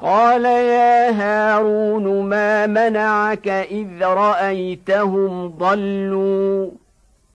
قال يا هارون ما منعك إذ رأيتهم ضلوا